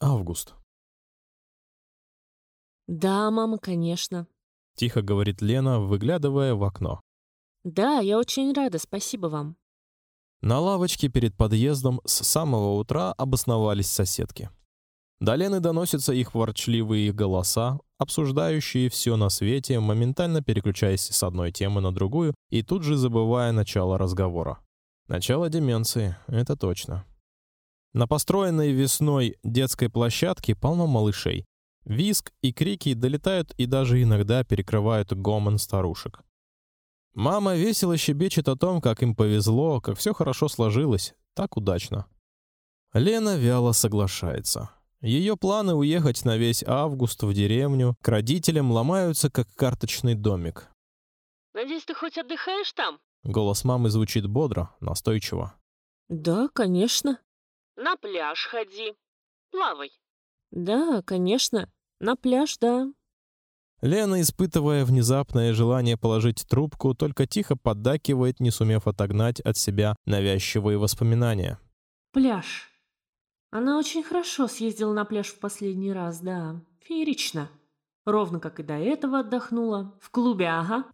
Август. Да, мама, конечно. Тихо говорит Лена, выглядывая в окно. Да, я очень рада, спасибо вам. На лавочке перед подъездом с самого утра обосновались соседки. До Лены доносятся их ворчливые голоса, обсуждающие все на свете, моментально переключаясь с одной темы на другую и тут же забывая начало разговора. Начало деменции, это точно. На построенной весной детской площадке полно малышей. Виск и крики долетают и даже иногда перекрывают гомон старушек. Мама весело щебечет о том, как им повезло, как все хорошо сложилось, так удачно. Лена вяло соглашается. Ее планы уехать на весь август в деревню к родителям ломаются, как карточный домик. Надеюсь, ты хоть отдыхаешь там? Голос мамы звучит бодро, настойчиво. Да, конечно. На пляж ходи. Плавай. Да, конечно. На пляж, да. Лена, испытывая внезапное желание положить трубку, только тихо поддакивает, не сумев отогнать от себя навязчивые воспоминания. Пляж. Она очень хорошо съездила на пляж в последний раз, да. Феерично. Ровно как и до этого отдохнула. В клубе, ага.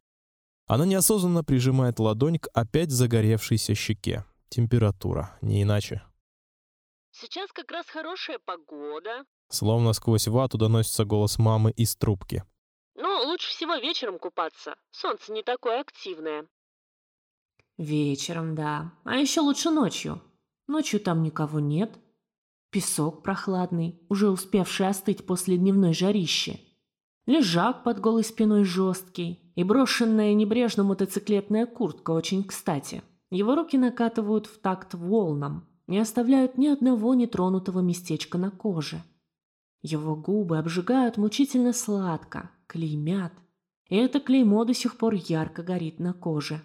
Она неосознанно прижимает ладонь к опять загоревшейся щеке. Температура, не иначе. Сейчас как раз хорошая погода. Словно сквозь вату доносится голос мамы из трубки. Ну, лучше всего вечером купаться. Солнце не такое активное. Вечером, да. А еще лучше ночью. Ночью там никого нет. Песок прохладный, уже успевший остыть после дневной жарищи. Лежак под голой спиной жесткий. И брошенная небрежно мотоциклетная куртка очень кстати. Его руки накатывают в такт волнам, не оставляют ни одного нетронутого местечка на коже. Его губы обжигают мучительно сладко, клеймят, и это клеймо до сих пор ярко горит на коже.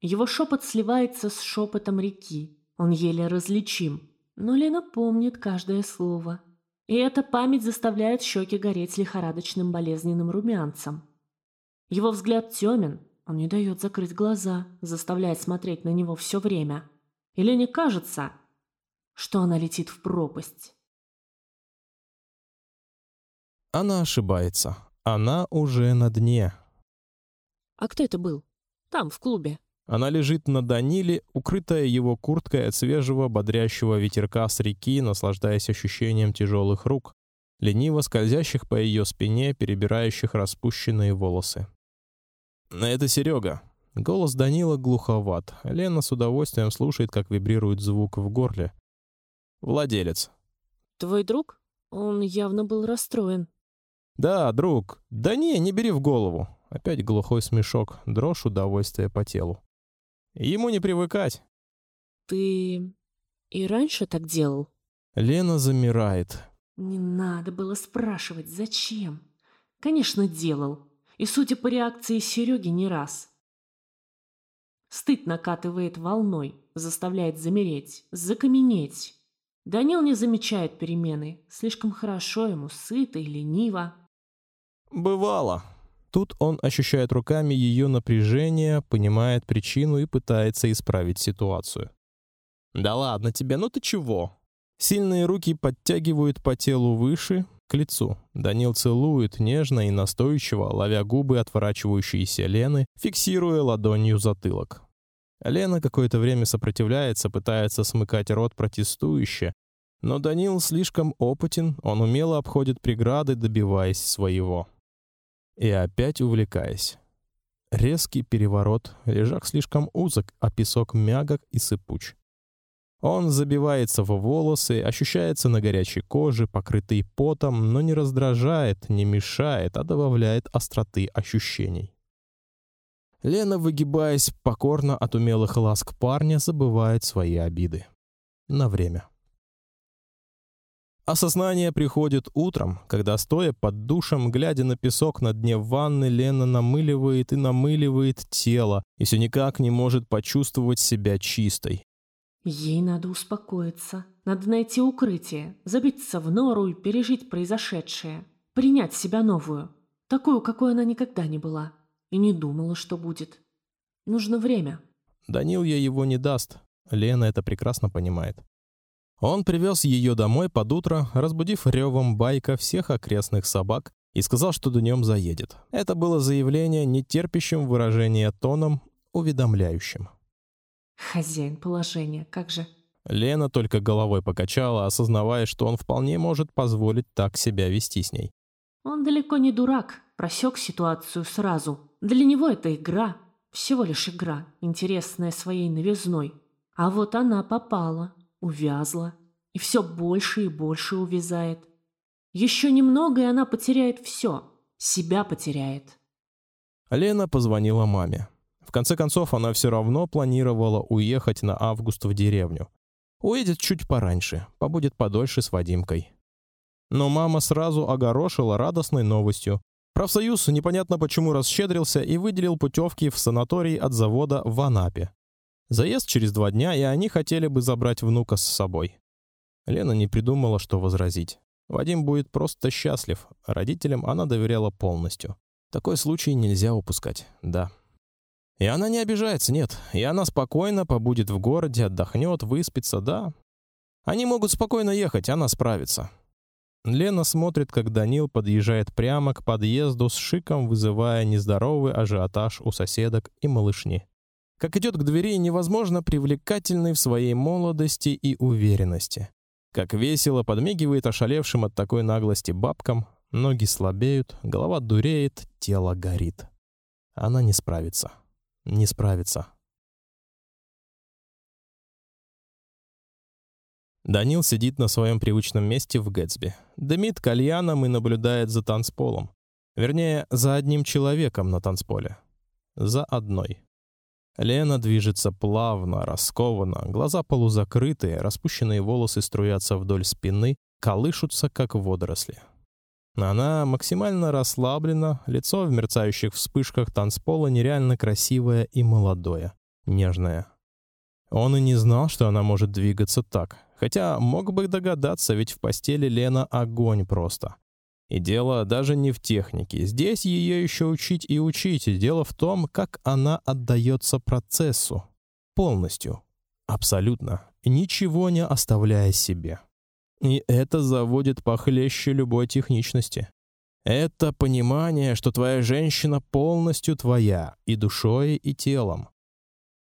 Его шепот сливается с шепотом реки, он еле различим, но Лена помнит каждое слово. И эта память заставляет щеки гореть лихорадочным болезненным румянцем. Его взгляд темен, он не дает закрыть глаза, заставляет смотреть на него все время – или не кажется, что она летит в пропасть? Она ошибается. Она уже на дне. А кто это был? Там, в клубе. Она лежит на Даниле, укрытая его курткой от свежего бодрящего ветерка с реки, наслаждаясь ощущением тяжелых рук, лениво скользящих по ее спине, перебирающих распущенные волосы. Это Серега, Голос Данила глуховат. Лена с удовольствием слушает, как вибрирует звук в горле. Владелец. Твой друг? Он явно был расстроен. Да, друг. Да не, не бери в голову. Опять глухой смешок, дрожь удовольствия по телу. Ему не привыкать. Ты и раньше так делал? Лена замирает. Не надо было спрашивать, зачем. Конечно, делал. И судя по реакции Сереги, не раз. Стыд накатывает волной, заставляет замереть, закаменеть. Данил не замечает перемены. Слишком хорошо ему, сыто и лениво. Бывало. Тут он ощущает руками ее напряжение, понимает причину и пытается исправить ситуацию. Да ладно тебе, ну ты чего? Сильные руки подтягивают по телу выше, к лицу. Данил целует нежно и настойчиво, ловя губы отворачивающейся Лены, фиксируя ладонью затылок. Лена какое-то время сопротивляется, пытается смыкать рот протестующе, но Данил слишком опытен, он умело обходит преграды, добиваясь своего. И опять увлекаясь. Резкий переворот, лежак слишком узок, а песок мягок и сыпуч. Он забивается в волосы, ощущается на горячей коже, покрытый потом, но не раздражает, не мешает, а добавляет остроты ощущений. Лена, выгибаясь покорно от умелых ласк парня, забывает свои обиды на время. Осознание приходит утром, когда стоя под душем, глядя на песок на дне ванны, Лена намыливает и намыливает тело и все никак не может почувствовать себя чистой. Ей надо успокоиться. Надо найти укрытие, забиться в нору и пережить произошедшее. Принять себя новую. Такую, какой она никогда не была. И не думала, что будет. Нужно время. Данил ей его не даст. Лена это прекрасно понимает. Он привез ее домой под утро, разбудив ревом байка всех окрестных собак и сказал, что днем заедет. Это было заявление, не терпящим выражения тоном, уведомляющим. Хозяин положения, как же? Лена только головой покачала, осознавая, что он вполне может позволить так себя вести с ней. Он далеко не дурак, просек ситуацию сразу. Для него это игра, всего лишь игра, интересная своей новизной. А вот она попала, увязла, и все больше и больше увязает. Еще немного, и она потеряет все, себя потеряет. Лена позвонила маме. В конце концов, она все равно планировала уехать на август в деревню. Уедет чуть пораньше, побудет подольше с Вадимкой. Но мама сразу огорошила радостной новостью. Профсоюз непонятно почему расщедрился и выделил путевки в санаторий от завода в Анапе. Заезд через два дня, и они хотели бы забрать внука с собой. Лена не придумала, что возразить. Вадим будет просто счастлив. Родителям она доверяла полностью. Такой случай нельзя упускать. Да. И она не обижается, нет. И она спокойно побудет в городе, отдохнет, выспится, да. Они могут спокойно ехать, она справится. Лена смотрит, как Данил подъезжает прямо к подъезду с шиком, вызывая нездоровый ажиотаж у соседок и малышни. Как идет к двери невозможно привлекательный в своей молодости и уверенности. Как весело подмигивает ошалевшим от такой наглости бабкам, ноги слабеют, голова дуреет, тело горит. Она не справится, не справится. Данил сидит на своем привычном месте в Гэтсби, дымит кальяном и наблюдает за танцполом. Вернее, за одним человеком на танцполе. За одной. Лена движется плавно, раскованно, глаза полузакрытые, распущенные волосы струятся вдоль спины, колышутся как водоросли. Она максимально расслаблена, лицо в мерцающих вспышках танцпола нереально красивое и молодое, нежное. Он и не знал, что она может двигаться так, хотя мог бы догадаться, ведь в постели Лена огонь просто. И дело даже не в технике. Здесь ее еще учить и учить. Дело в том, как она отдается процессу полностью, абсолютно, ничего не оставляя себе. И это заводит похлеще любой техничности. Это понимание, что твоя женщина полностью твоя и душой, и телом.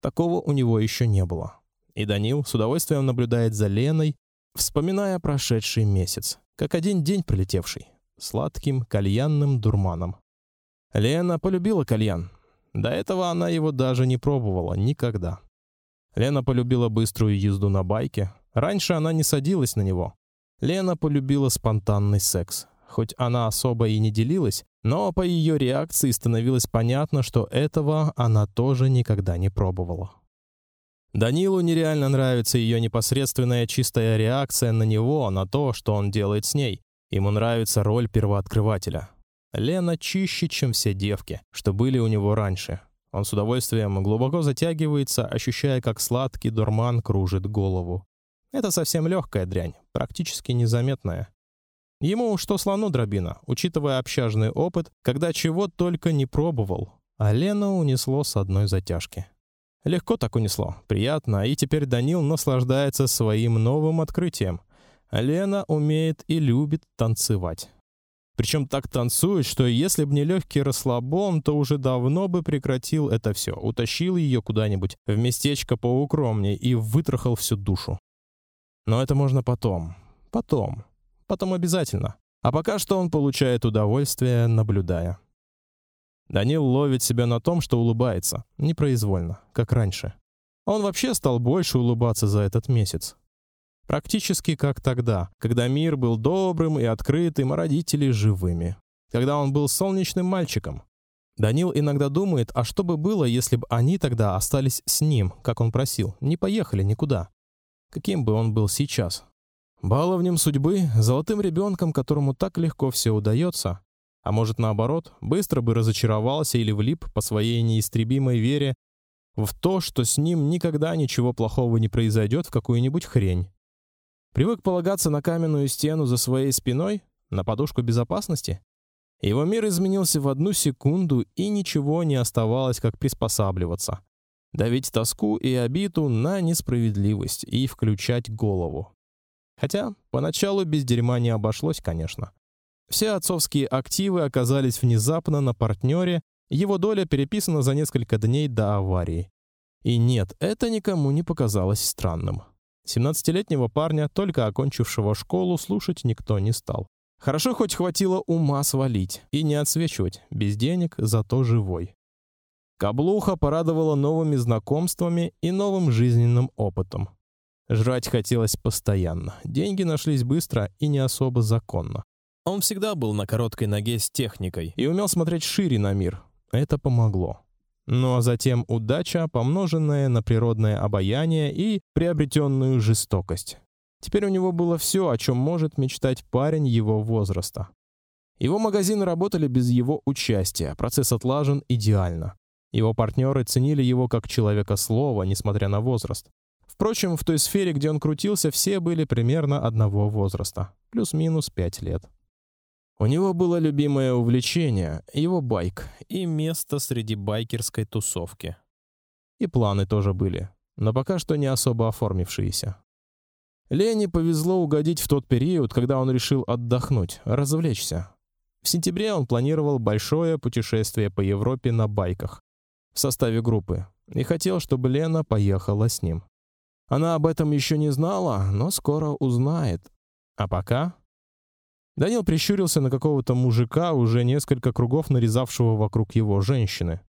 Такого у него еще не было. И Данил с удовольствием наблюдает за Леной, вспоминая прошедший месяц, как один день пролетевший сладким кальянным дурманом. Лена полюбила кальян. До этого она его даже не пробовала никогда. Лена полюбила быструю езду на байке. Раньше она не садилась на него. Лена полюбила спонтанный секс. Хоть она особо и не делилась, но по ее реакции становилось понятно, что этого она тоже никогда не пробовала. Данилу нереально нравится ее непосредственная чистая реакция на него, на то, что он делает с ней. Ему нравится роль первооткрывателя. Лена чище, чем все девки, что были у него раньше. Он с удовольствием глубоко затягивается, ощущая, как сладкий дурман кружит голову. Это совсем легкая дрянь, практически незаметная. Ему что слону дробина, учитывая общажный опыт, когда чего только не пробовал. А Лену унесло с одной затяжки. Легко так унесло, приятно, и теперь Данил наслаждается своим новым открытием. Лена умеет и любит танцевать. Причем так танцует, что если б не легкий расслабон, то уже давно бы прекратил это все, утащил ее куда-нибудь в местечко поукромнее и вытрахал всю душу. Но это можно потом, потом, потом обязательно. А пока что он получает удовольствие, наблюдая. Данил ловит себя на том, что улыбается, непроизвольно, как раньше. Он вообще стал больше улыбаться за этот месяц. Практически как тогда, когда мир был добрым и открытым, а родители живыми. Когда он был солнечным мальчиком. Данил иногда думает, а что бы было, если бы они тогда остались с ним, как он просил, не поехали никуда. Каким бы он был сейчас? Баловнем судьбы, золотым ребенком, которому так легко все удается, а может наоборот, быстро бы разочаровался или влип по своей неистребимой вере в то, что с ним никогда ничего плохого не произойдет в какую-нибудь хрень. Привык полагаться на каменную стену за своей спиной, на подушку безопасности. Его мир изменился в одну секунду, и ничего не оставалось, как приспосабливаться, давить тоску и обиду на несправедливость и включать голову. Хотя поначалу без дерьма не обошлось, конечно. Все отцовские активы оказались внезапно на партнере, его доля переписана за несколько дней до аварии. И нет, это никому не показалось странным. 17-летнего парня, только окончившего школу, слушать никто не стал. Хорошо хоть хватило ума свалить и не отсвечивать, без денег, зато живой. Каблуха порадовала новыми знакомствами и новым жизненным опытом. Жрать хотелось постоянно. Деньги нашлись быстро и не особо законно. Он всегда был на короткой ноге с техникой и умел смотреть шире на мир. Это помогло. Ну а затем удача, помноженная на природное обаяние и приобретенную жестокость. Теперь у него было все, о чем может мечтать парень его возраста. Его магазины работали без его участия, процесс отлажен идеально. Его партнеры ценили его как человека слова, несмотря на возраст. Впрочем, в той сфере, где он крутился, все были примерно одного возраста, плюс-минус пять лет. У него было любимое увлечение его байк и место среди байкерской тусовки. И планы тоже были, но пока что не особо оформившиеся. Лене повезло угодить в тот период, когда он решил отдохнуть, развлечься. В сентябре он планировал большое путешествие по Европе на байках в составе группы и хотел, чтобы Лена поехала с ним. Она об этом еще не знала, но скоро узнает. А пока Данил прищурился на какого-то мужика, уже несколько кругов нарезавшего вокруг его женщины.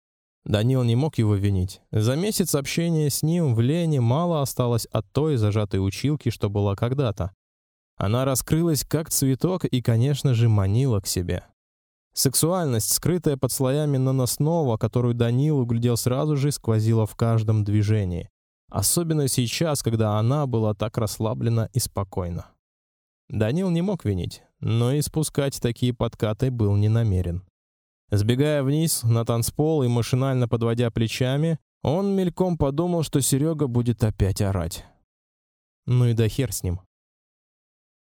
Данил не мог его винить. За месяц общения с ним в Лене мало осталось от той зажатой училки, что была когда-то. Она раскрылась как цветок и, конечно же, манила к себе. Сексуальность, скрытая под слоями наносного, которую Данил углядел сразу же, сквозила в каждом движении. Особенно сейчас, когда она была так расслаблена и спокойна. Данил не мог винить, но и спускать такие подкаты был не намерен. Сбегая вниз на танцпол и машинально подводя плечами, он мельком подумал, что Серега будет опять орать. Ну и да хер с ним.